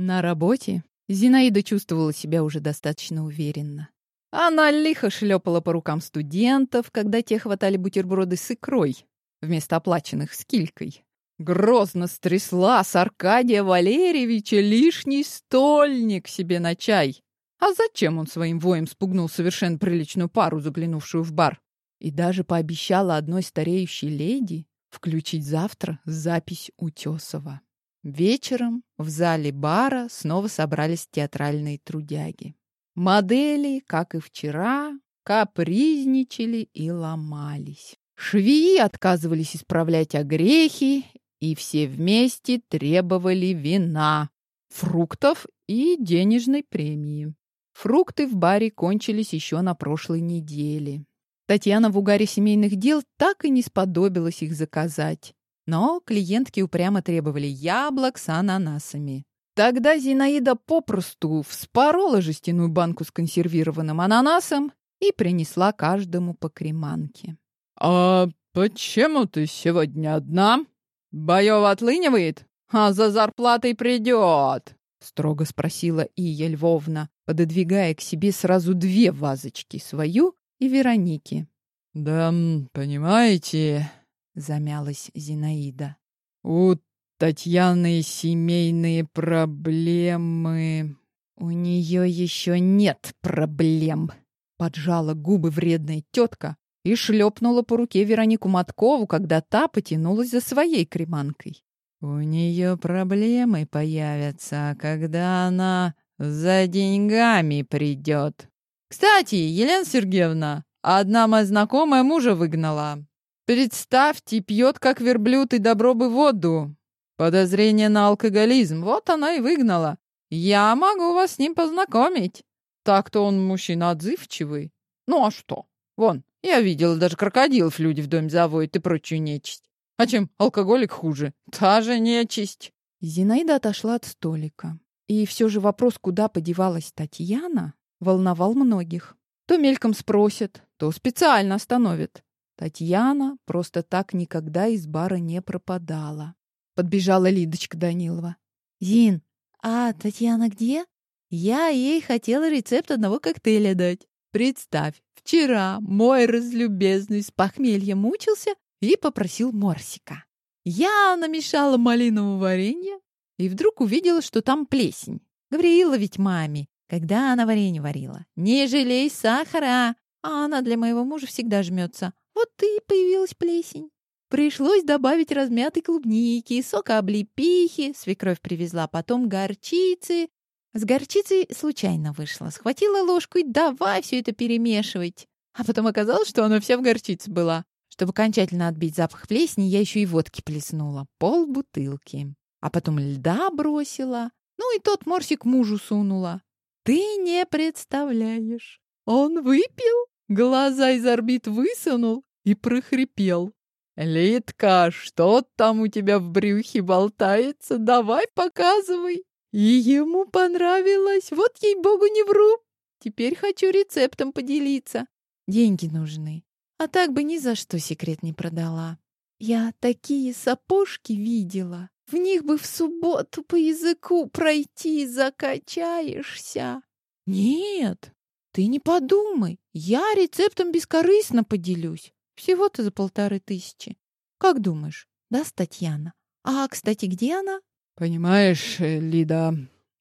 На работе Зинаида чувствовала себя уже достаточно уверенно. Она лихо шлепала по рукам студентов, когда те хватали бутерброды с икрой, вместо оплаченных с килькой. Грозно стрясла с Аркадия Валерьевича лишний стольник себе на чай. А зачем он своим воем спугнул совершенно приличную пару, заглянувшую в бар? И даже пообещала одной стареющей леди включить завтра запись Утесова. Вечером в зале бара снова собрались театральные трудяги. Модели, как и вчера, капризничали и ломались. Швеи отказывались исправлять огрехи, и все вместе требовали вина, фруктов и денежной премии. Фрукты в баре кончились еще на прошлой неделе. Татьяна в угаре семейных дел так и не сподобилась их заказать. Но клиентки упрямо требовали яблок с ананасами. Тогда Зинаида попросту вспорола жестяную банку с консервированным ананасом и принесла каждому по креманке. «А почему ты сегодня одна? Боева отлынивает, а за зарплатой придет?» — строго спросила Ия Львовна, пододвигая к себе сразу две вазочки, свою и Вероники. «Да, понимаете, замялась Зинаида. У Татьяны семейные проблемы. У нее еще нет проблем. Поджала губы вредная тетка и шлепнула по руке Веронику Маткову, когда та потянулась за своей креманкой. У нее проблемы появятся, когда она за деньгами придет. Кстати, Елена Сергеевна, одна моя знакомая мужа выгнала. Представьте, пьет как верблюд и добро бы воду. Подозрение на алкоголизм. Вот она и выгнала. Я могу вас с ним познакомить. Так-то он мужчина отзывчивый. Ну а что? Вон, я видела, даже крокодилов люди в доме заводят и прочую нечисть. А чем алкоголик хуже? Та же нечисть. Зинаида отошла от столика. И все же вопрос, куда подевалась Татьяна, волновал многих. То мельком спросят, то специально остановят. Татьяна просто так никогда из бара не пропадала. Подбежала Лидочка Данилова. «Зин, а Татьяна где? Я ей хотела рецепт одного коктейля дать. Представь, вчера мой разлюбезный с похмелья мучился и попросил морсика. Я намешала малинового варенья и вдруг увидела, что там плесень. Говорила ведь маме, когда она варенье варила. Не жалей сахара, а она для моего мужа всегда жмется. Вот и появилась плесень. Пришлось добавить размятой клубники, сока облепихи, свекровь привезла потом горчицы. С горчицей случайно вышла. Схватила ложку и давай все это перемешивать. А потом оказалось, что она вся в горчице была. Чтобы окончательно отбить запах плесени, я еще и водки плеснула. Пол бутылки. А потом льда бросила. Ну и тот морсик мужу сунула. Ты не представляешь. Он выпил, глаза из орбит высунул и прохрипел. «Литка, что там у тебя в брюхе болтается? Давай показывай!» И ему понравилось. Вот ей-богу не вру. Теперь хочу рецептом поделиться. Деньги нужны. А так бы ни за что секрет не продала. Я такие сапожки видела. В них бы в субботу по языку пройти закачаешься. Нет, ты не подумай. Я рецептом бескорыстно поделюсь. Всего-то за полторы тысячи. Как думаешь, даст Татьяна? А, кстати, где она? Понимаешь, Лида,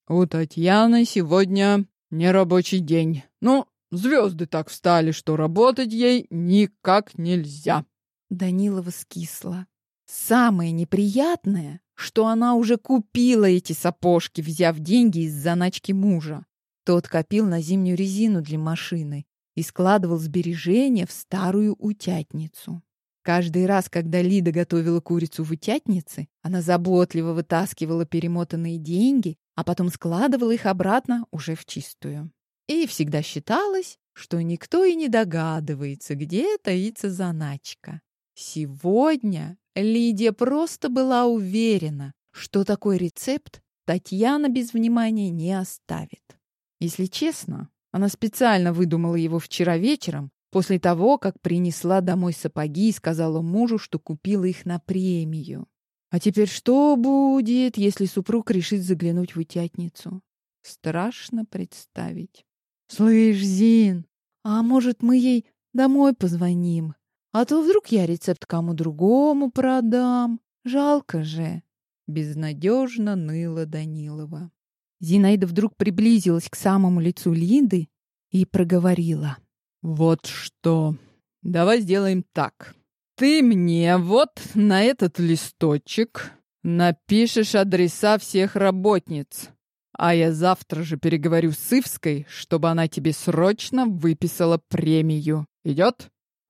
у Татьяны сегодня не рабочий день. Ну, звезды так встали, что работать ей никак нельзя. Данилова скисла. Самое неприятное, что она уже купила эти сапожки, взяв деньги из заначки мужа. Тот копил на зимнюю резину для машины и складывал сбережения в старую утятницу. Каждый раз, когда Лида готовила курицу в утятнице, она заботливо вытаскивала перемотанные деньги, а потом складывала их обратно уже в чистую. И всегда считалось, что никто и не догадывается, где таится заначка. Сегодня Лидия просто была уверена, что такой рецепт Татьяна без внимания не оставит. Если честно, она специально выдумала его вчера вечером, после того, как принесла домой сапоги и сказала мужу, что купила их на премию. А теперь что будет, если супруг решит заглянуть в утятницу? Страшно представить. Слышь, Зин, а может, мы ей домой позвоним? А то вдруг я рецепт кому другому продам. Жалко же. Безнадежно ныла Данилова. Зинаида вдруг приблизилась к самому лицу Линды и проговорила. «Вот что. Давай сделаем так. Ты мне вот на этот листочек напишешь адреса всех работниц, а я завтра же переговорю с Ивской, чтобы она тебе срочно выписала премию. Идет?»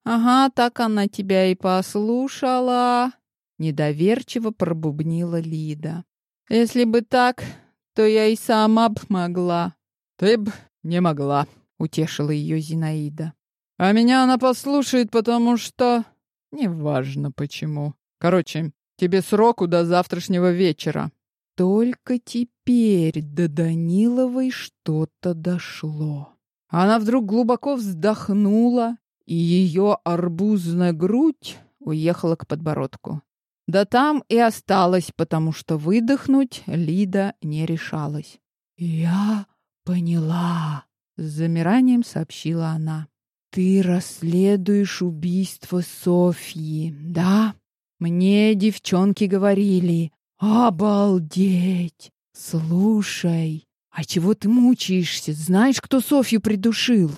«Ага, так она тебя и послушала», — недоверчиво пробубнила Лида. «Если бы так, то я и сама б могла». «Ты б не могла», — утешила ее Зинаида. «А меня она послушает, потому что...» «Неважно почему. Короче, тебе сроку до завтрашнего вечера». Только теперь до Даниловой что-то дошло. Она вдруг глубоко вздохнула и ее арбузная грудь уехала к подбородку. Да там и осталась, потому что выдохнуть Лида не решалась. «Я поняла», — с замиранием сообщила она. «Ты расследуешь убийство Софьи, да? Мне девчонки говорили. Обалдеть! Слушай, а чего ты мучаешься? Знаешь, кто Софью придушил?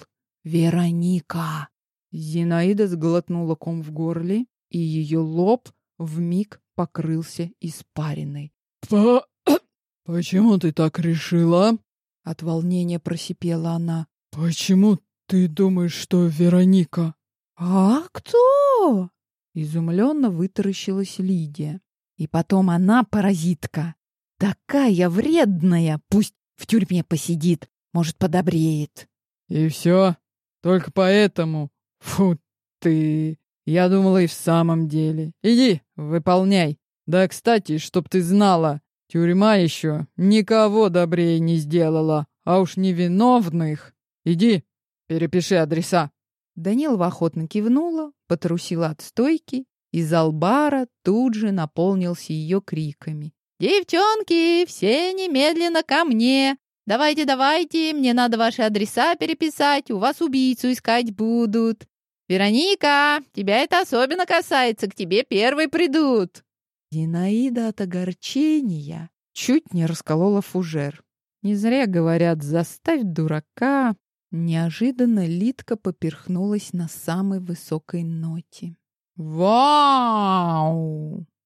Вероника. Зинаида сглотнула ком в горле, и ее лоб вмиг покрылся испариной. «По... почему ты так решила?» От волнения просипела она. «Почему ты думаешь, что Вероника?» «А кто?» Изумленно вытаращилась Лидия. И потом она паразитка. Такая вредная, пусть в тюрьме посидит, может, подобреет. «И все? Только поэтому Фу ты. Я думала и в самом деле. Иди, выполняй. Да, кстати, чтоб ты знала, тюрьма еще никого добрее не сделала, а уж невиновных. Иди, перепиши адреса. Данилова охотно кивнула, потрусила от стойки, и зал бара тут же наполнился ее криками. «Девчонки, все немедленно ко мне! Давайте, давайте, мне надо ваши адреса переписать, у вас убийцу искать будут. Вероника, тебя это особенно касается, к тебе первой придут. Зинаида от огорчения чуть не расколола фужер. Не зря говорят «заставь дурака». Неожиданно Литка поперхнулась на самой высокой ноте. «Вау!»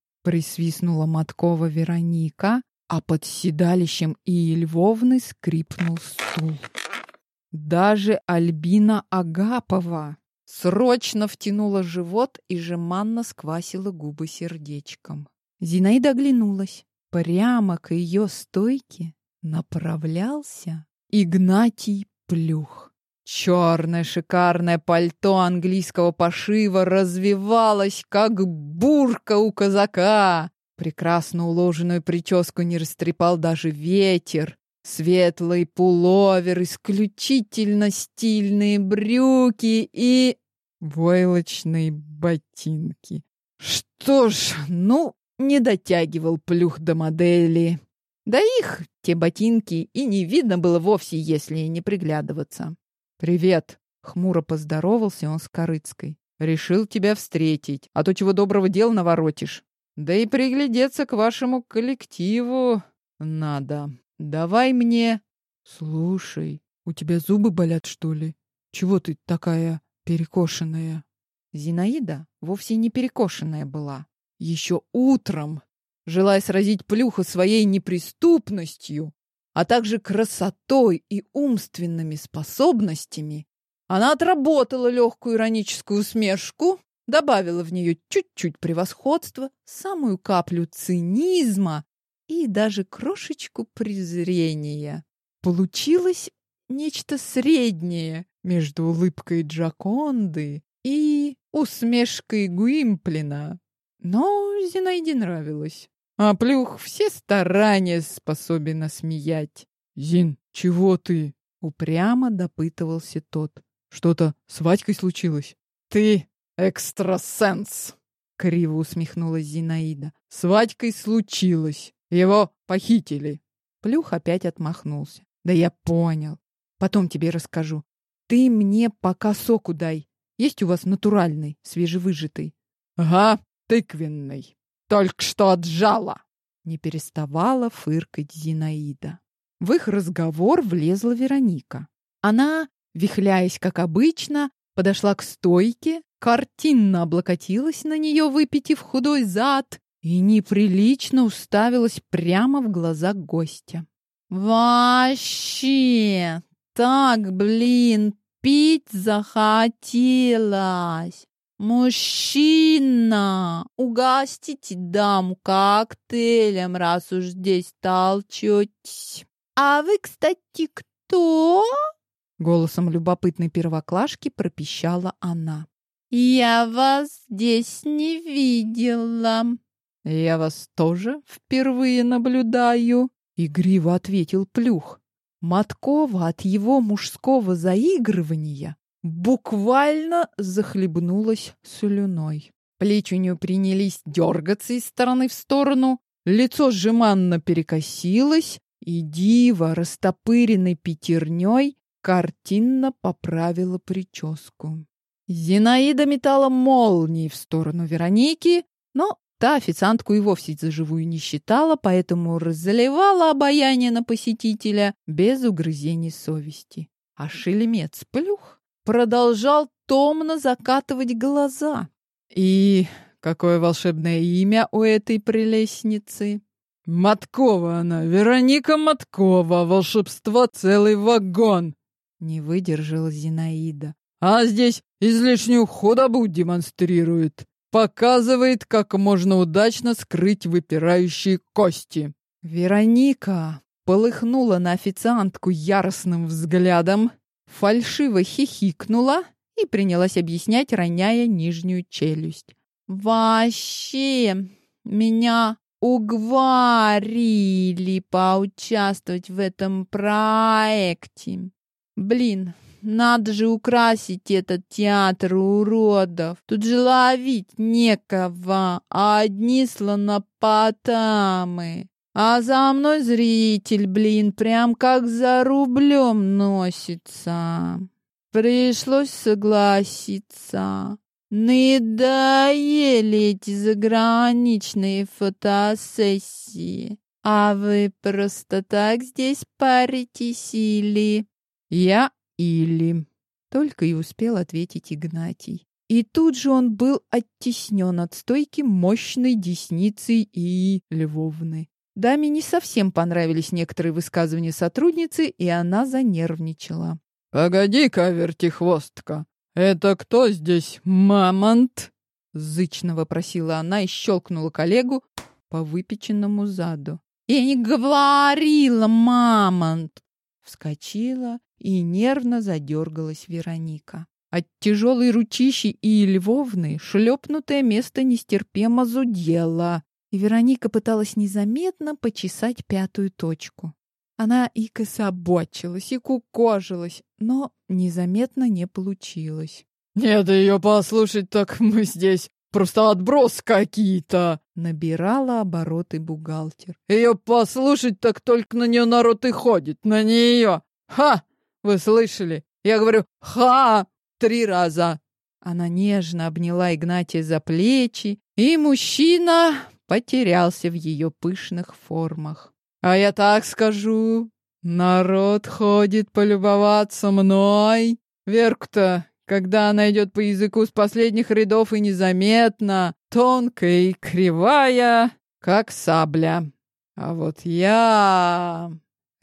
— присвистнула Маткова Вероника, а под седалищем и Львовны скрипнул стул. Даже Альбина Агапова срочно втянула живот и жеманно сквасила губы сердечком. Зинаида оглянулась. Прямо к ее стойке направлялся Игнатий Плюх. Черное шикарное пальто английского пошива развивалось, как бурка у казака. Прекрасно уложенную прическу не растрепал даже ветер. Светлый пуловер, исключительно стильные брюки и... войлочные ботинки. Что ж, ну, не дотягивал плюх до модели. Да их, те ботинки, и не видно было вовсе, если не приглядываться. «Привет!» — хмуро поздоровался он с Корыцкой. «Решил тебя встретить, а то чего доброго дел наворотишь. Да и приглядеться к вашему коллективу надо. Давай мне... Слушай, у тебя зубы болят, что ли? Чего ты такая перекошенная? Зинаида вовсе не перекошенная была. Еще утром, желая сразить плюха своей неприступностью, а также красотой и умственными способностями, она отработала легкую ироническую усмешку добавила в нее чуть-чуть превосходства, самую каплю цинизма и даже крошечку презрения. Получилось нечто среднее между улыбкой Джаконды и усмешкой Гуимплина. Но Зинаиде нравилось. А плюх все старания способен осмеять. «Зин, чего ты?» — упрямо допытывался тот. «Что-то с Вадькой случилось?» «Ты Экстрасенс!» криво усмехнулась Зинаида. С Вадькой случилось. Его похитили. Плюх опять отмахнулся. Да я понял. Потом тебе расскажу. Ты мне пока соку дай. Есть у вас натуральный, свежевыжатый? Ага, тыквенный. Только что отжала. Не переставала фыркать Зинаида. В их разговор влезла Вероника. Она, вихляясь как обычно, подошла к стойке, картинно облокотилась на нее, выпитив худой зад, и неприлично уставилась прямо в глаза гостя. «Вообще! Так, блин, пить захотелось! Мужчина, угостите даму коктейлем, раз уж здесь толчетесь. А вы, кстати, кто?» Голосом любопытной первоклашки пропищала она. «Я вас здесь не видела». «Я вас тоже впервые наблюдаю», — игриво ответил Плюх. Маткова от его мужского заигрывания буквально захлебнулась слюной. Плечи у нее принялись дергаться из стороны в сторону, лицо жеманно перекосилось, и дива, растопыренной пятерней, картинно поправила прическу. Зинаида метала молнии в сторону Вероники, но та официантку и вовсе за живую не считала, поэтому разливала обаяние на посетителя без угрызений совести. А шелемец плюх продолжал томно закатывать глаза. И какое волшебное имя у этой прелестницы! Маткова она, Вероника Маткова, волшебство целый вагон! Не выдержала Зинаида. А здесь излишнюю худобу демонстрирует. Показывает, как можно удачно скрыть выпирающие кости. Вероника полыхнула на официантку яростным взглядом, фальшиво хихикнула и принялась объяснять, роняя нижнюю челюсть. «Вообще, меня уговорили поучаствовать в этом проекте. Блин, надо же украсить этот театр уродов. Тут же ловить некого, а одни слонопотамы. А за мной зритель, блин, прям как за рублем носится. Пришлось согласиться. Надоели эти заграничные фотосессии. А вы просто так здесь паритесь или... «Я или...» Только и успел ответить Игнатий. И тут же он был оттеснен от стойки мощной десницей и Львовны. Даме не совсем понравились некоторые высказывания сотрудницы, и она занервничала. «Погоди-ка, вертихвостка, это кто здесь, мамонт?» Зычно вопросила она и щелкнула коллегу по выпеченному заду. «Я не говорила, мамонт!» Вскочила и нервно задергалась Вероника. От тяжелой ручищи и львовны шлепнутое место нестерпимо зудело, и Вероника пыталась незаметно почесать пятую точку. Она и кособочилась, и кукожилась, но незаметно не получилось. «Нет, ее послушать, так мы здесь просто отброс какие-то!» Набирала обороты бухгалтер. «Ее послушать, так только на нее народ и ходит, на нее! Ха! Вы слышали? Я говорю «ха» три раза. Она нежно обняла Игнатия за плечи, и мужчина потерялся в ее пышных формах. А я так скажу, народ ходит полюбоваться мной. Верку-то, когда она идет по языку с последних рядов и незаметно, тонкая и кривая, как сабля. А вот я...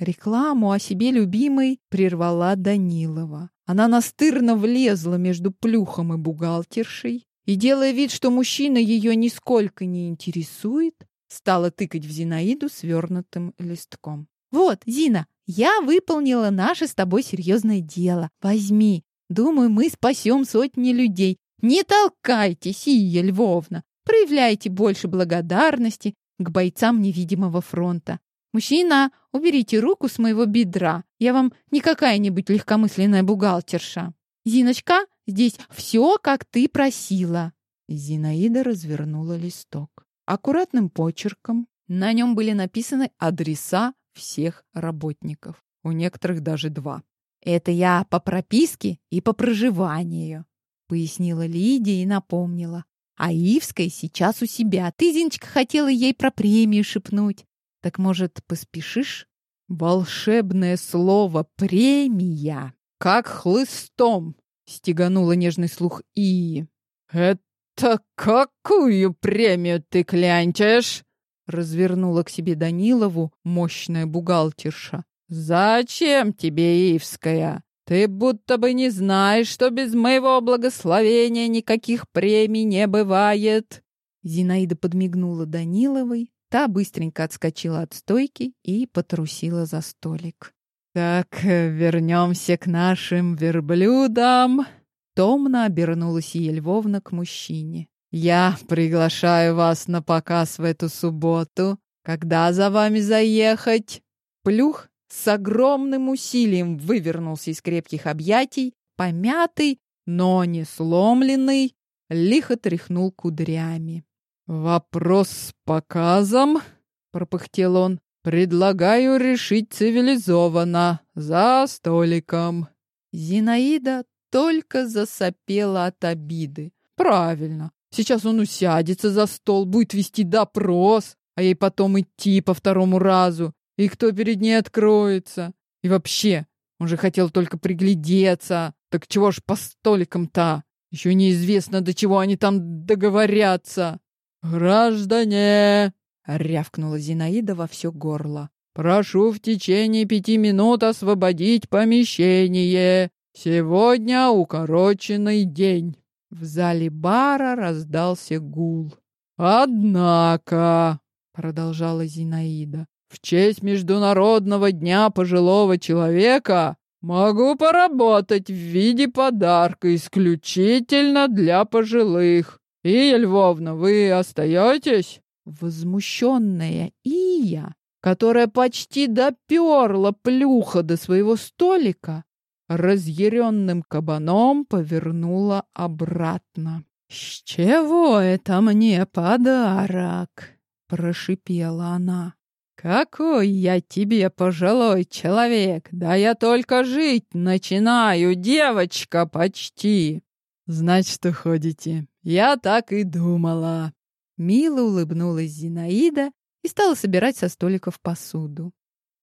Рекламу о себе любимой прервала Данилова. Она настырно влезла между плюхом и бухгалтершей и, делая вид, что мужчина ее нисколько не интересует, стала тыкать в Зинаиду свернутым листком. «Вот, Зина, я выполнила наше с тобой серьезное дело. Возьми. Думаю, мы спасем сотни людей. Не толкайте, Сия Львовна. Проявляйте больше благодарности к бойцам невидимого фронта. «Мужчина, уберите руку с моего бедра. Я вам не какая-нибудь легкомысленная бухгалтерша. Зиночка, здесь все, как ты просила». Зинаида развернула листок. Аккуратным почерком на нем были написаны адреса всех работников. У некоторых даже два. «Это я по прописке и по проживанию», — пояснила Лидия и напомнила. «А Ивская сейчас у себя. Ты, Зиночка, хотела ей про премию шепнуть. Так, может, поспешишь?» Волшебное слово «премия» как хлыстом стеганула нежный слух И. «Это какую премию ты клянчишь?» развернула к себе Данилову мощная бухгалтерша. «Зачем тебе, Ивская? Ты будто бы не знаешь, что без моего благословения никаких премий не бывает!» Зинаида подмигнула Даниловой, та быстренько отскочила от стойки и потрусила за столик. «Так, вернемся к нашим верблюдам!» Томно обернулась Ия Львовна к мужчине. «Я приглашаю вас на показ в эту субботу. Когда за вами заехать?» Плюх с огромным усилием вывернулся из крепких объятий, помятый, но не сломленный, лихо тряхнул кудрями. «Вопрос с показом?» — пропыхтел он. «Предлагаю решить цивилизованно, за столиком». Зинаида только засопела от обиды. «Правильно, сейчас он усядется за стол, будет вести допрос, а ей потом идти по второму разу, и кто перед ней откроется? И вообще, он же хотел только приглядеться, так чего ж по столикам-то? Еще неизвестно, до чего они там договорятся». «Граждане!» рявкнула Зинаида во все горло. Прошу в течение пяти минут освободить помещение. Сегодня укороченный день. В зале бара раздался гул. Однако, продолжала Зинаида, в честь Международного дня пожилого человека могу поработать в виде подарка исключительно для пожилых. И, Львовна, вы остаетесь? Возмущенная Ия, которая почти доперла плюха до своего столика, разъяренным кабаном повернула обратно. «С чего это мне подарок?» — прошипела она. «Какой я тебе пожилой человек! Да я только жить начинаю, девочка, почти!» «Значит, уходите. Я так и думала!» Мило улыбнулась Зинаида и стала собирать со столиков посуду.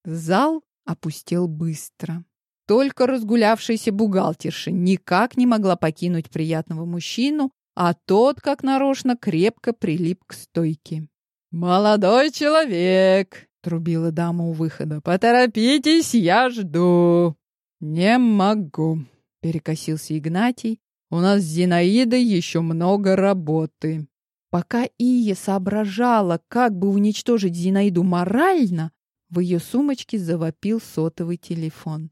Зал опустел быстро. Только разгулявшаяся бухгалтерша никак не могла покинуть приятного мужчину, а тот, как нарочно, крепко прилип к стойке. «Молодой человек!» — трубила дама у выхода. «Поторопитесь, я жду!» «Не могу!» — перекосился Игнатий. «У нас с Зинаидой еще много работы». Пока Ия соображала, как бы уничтожить Зинаиду морально, в ее сумочке завопил сотовый телефон.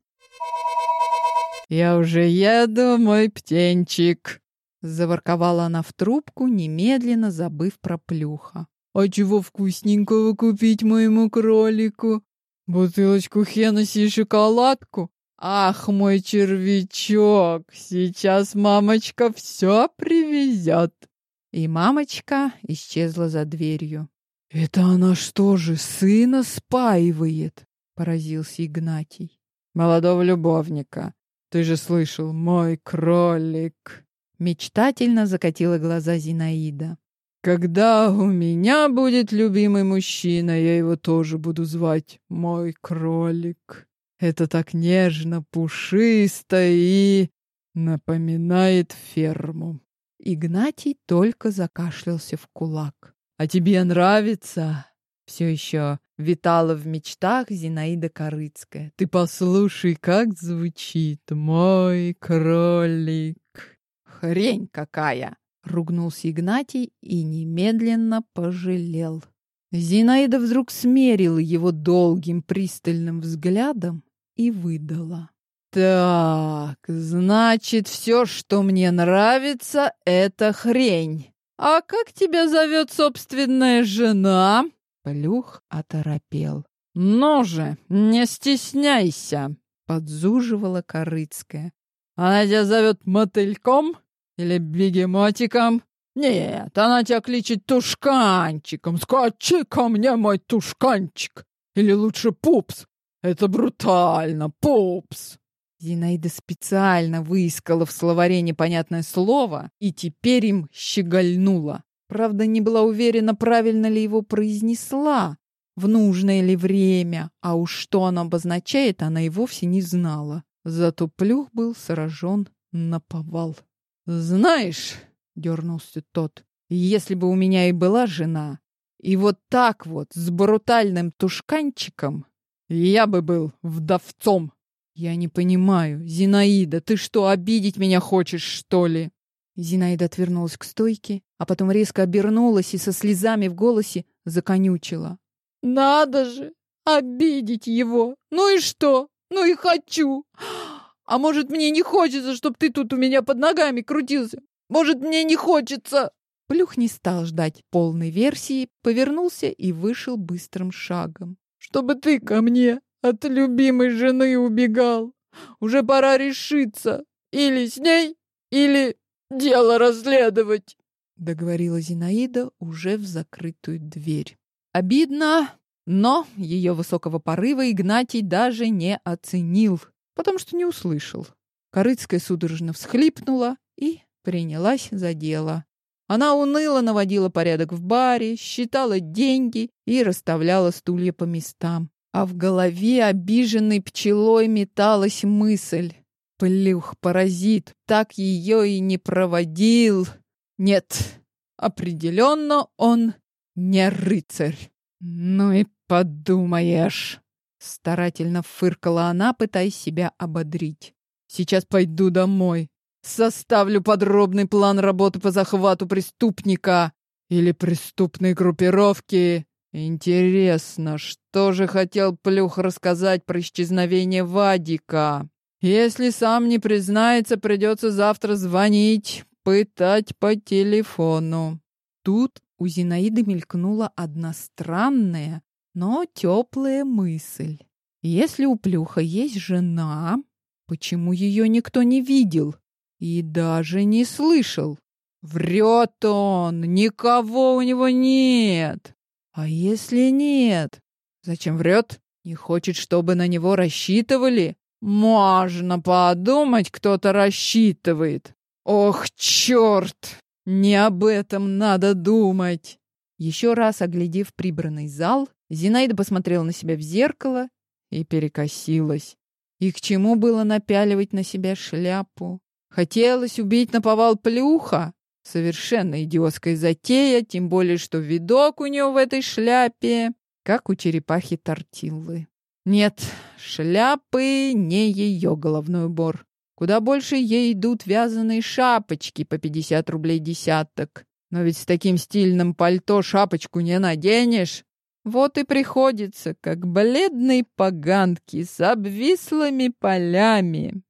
«Я уже еду, мой птенчик!» Заворковала она в трубку, немедленно забыв про плюха. «А чего вкусненького купить моему кролику? Бутылочку Хеннесси и шоколадку? Ах, мой червячок, сейчас мамочка все привезет!» И мамочка исчезла за дверью. «Это она что же, сына спаивает?» — поразился Игнатий. «Молодого любовника. Ты же слышал, мой кролик!» Мечтательно закатила глаза Зинаида. «Когда у меня будет любимый мужчина, я его тоже буду звать мой кролик. Это так нежно, пушисто и напоминает ферму». Игнатий только закашлялся в кулак. «А тебе нравится?» Все еще витала в мечтах Зинаида Корыцкая. «Ты послушай, как звучит мой кролик!» «Хрень какая!» — ругнулся Игнатий и немедленно пожалел. Зинаида вдруг смерила его долгим пристальным взглядом и выдала. Так, значит, все, что мне нравится, это хрень. А как тебя зовет собственная жена? Плюх оторопел. Ну же, не стесняйся, подзуживала Корыцкая. Она тебя зовет мотыльком или бегемотиком? Нет, она тебя кличет тушканчиком. Скачи ко мне, мой тушканчик. Или лучше пупс. Это брутально, пупс. Зинаида специально выискала в словаре непонятное слово и теперь им щегольнула. Правда, не была уверена, правильно ли его произнесла, в нужное ли время, а уж что оно обозначает, она и вовсе не знала. Зато Плюх был сражен на повал. «Знаешь, дернулся тот. Если бы у меня и была жена, и вот так вот, с брутальным тушканчиком, я бы был вдовцом. Я не понимаю, Зинаида, ты что, обидеть меня хочешь, что ли? Зинаида отвернулась к стойке, а потом резко обернулась и со слезами в голосе законючила. Надо же, обидеть его. Ну и что? Ну и хочу. А может, мне не хочется, чтобы ты тут у меня под ногами крутился? Может, мне не хочется?» Плюх не стал ждать полной версии, повернулся и вышел быстрым шагом. «Чтобы ты ко мне от любимой жены убегал. Уже пора решиться. Или с ней, или дело расследовать», — договорила Зинаида уже в закрытую дверь. Обидно, но ее высокого порыва Игнатий даже не оценил, потому что не услышал. Корыцкая судорожно всхлипнула и принялась за дело. Она уныло наводила порядок в баре, считала деньги и расставляла стулья по местам. А в голове обиженной пчелой металась мысль. Плюх, паразит, так ее и не проводил. Нет, определенно он не рыцарь. Ну и подумаешь. Старательно фыркала она, пытаясь себя ободрить. Сейчас пойду домой. Составлю подробный план работы по захвату преступника или преступной группировки. Интересно, что же хотел Плюх рассказать про исчезновение Вадика? Если сам не признается, придется завтра звонить, пытать по телефону. Тут у Зинаиды мелькнула одна странная, но теплая мысль. Если у Плюха есть жена, почему ее никто не видел? И даже не слышал. Врет он, никого у него нет. А если нет? Зачем врет? Не хочет, чтобы на него рассчитывали? Можно подумать, кто-то рассчитывает. Ох, черт! Не об этом надо думать. Еще раз оглядев прибранный зал, Зинаида посмотрела на себя в зеркало и перекосилась. И к чему было напяливать на себя шляпу? Хотелось убить наповал плюха. Совершенно идиотская затея, тем более, что видок у нее в этой шляпе, как у черепахи тортиллы. Нет, шляпы не ее головной убор. Куда больше ей идут вязаные шапочки по 50 рублей десяток. Но ведь с таким стильным пальто шапочку не наденешь. Вот и приходится, как бледной поганки с обвислыми полями.